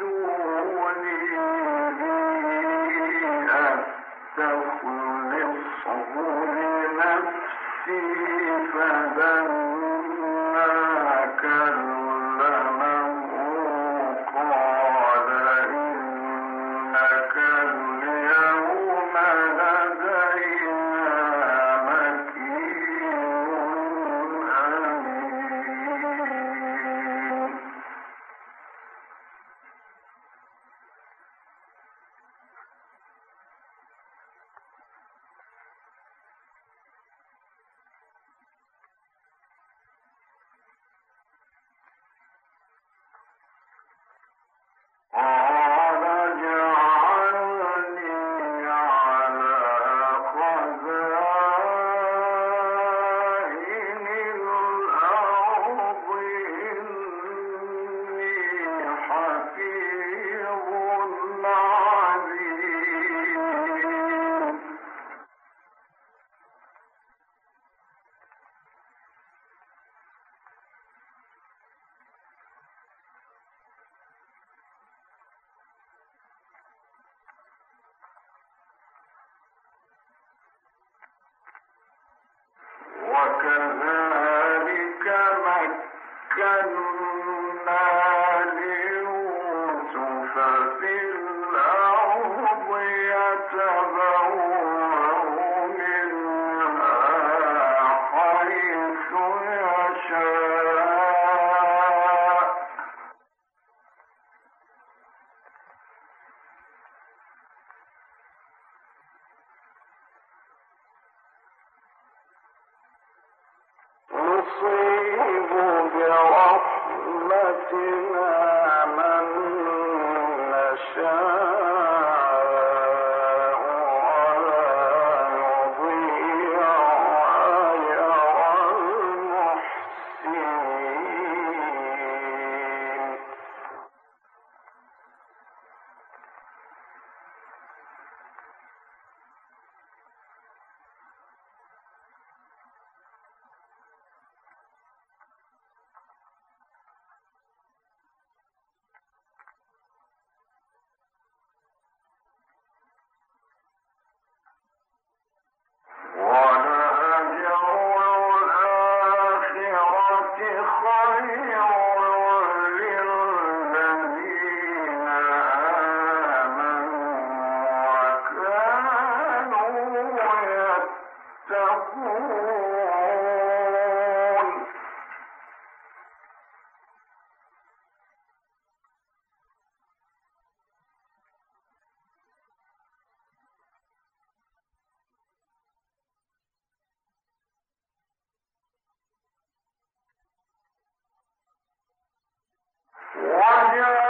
you وكذلك مكنا Latin Roger.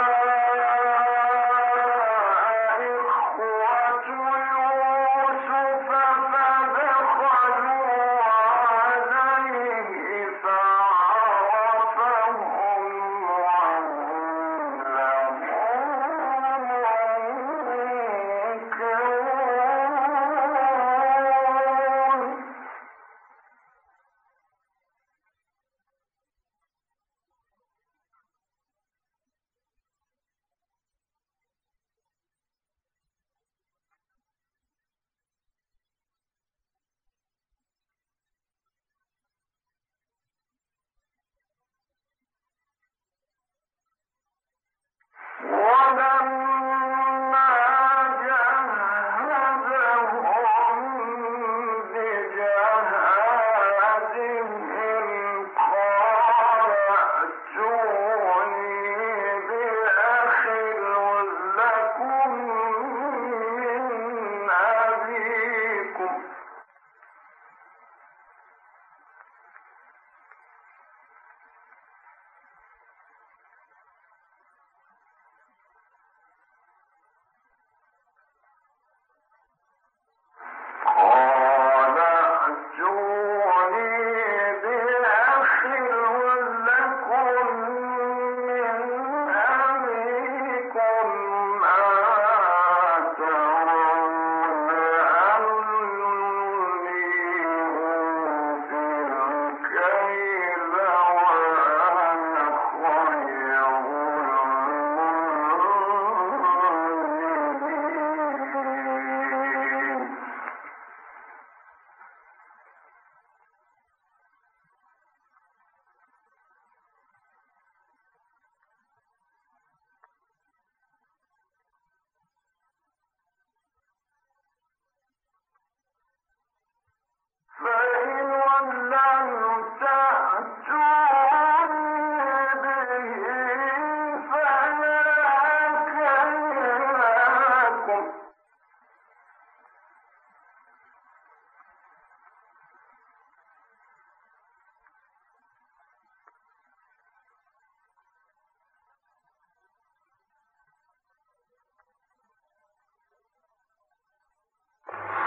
هدى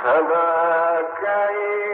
فما كيف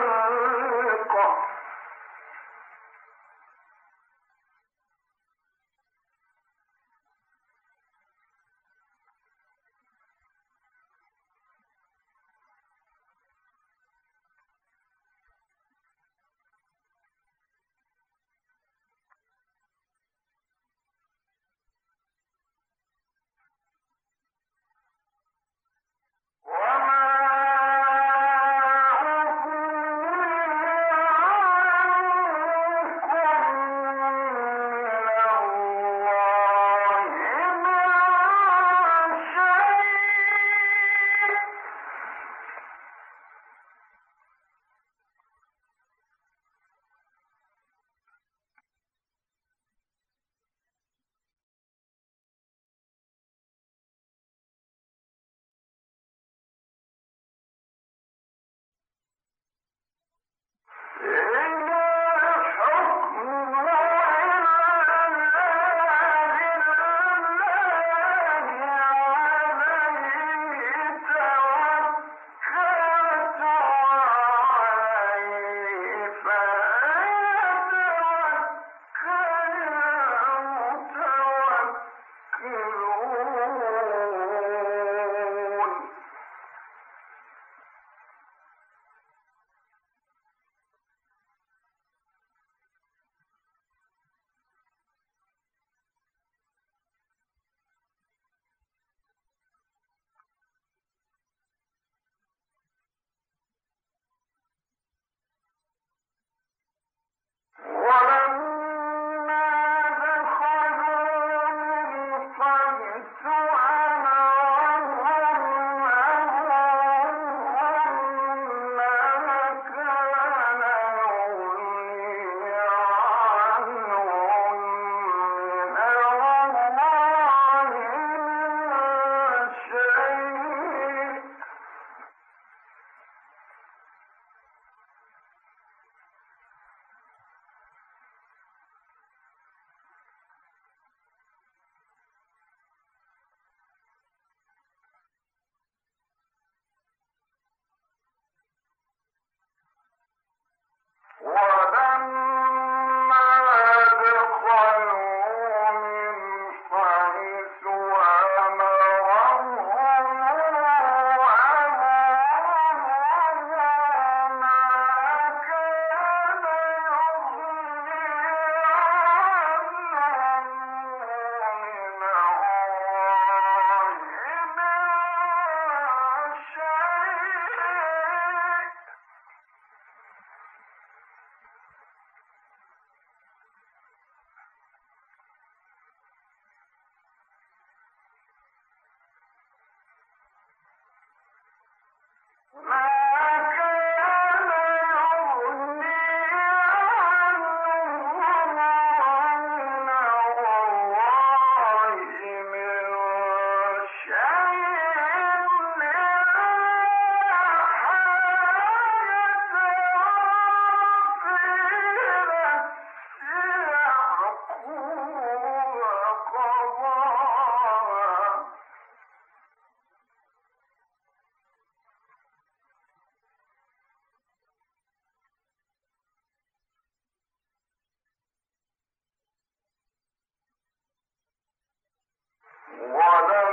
قدم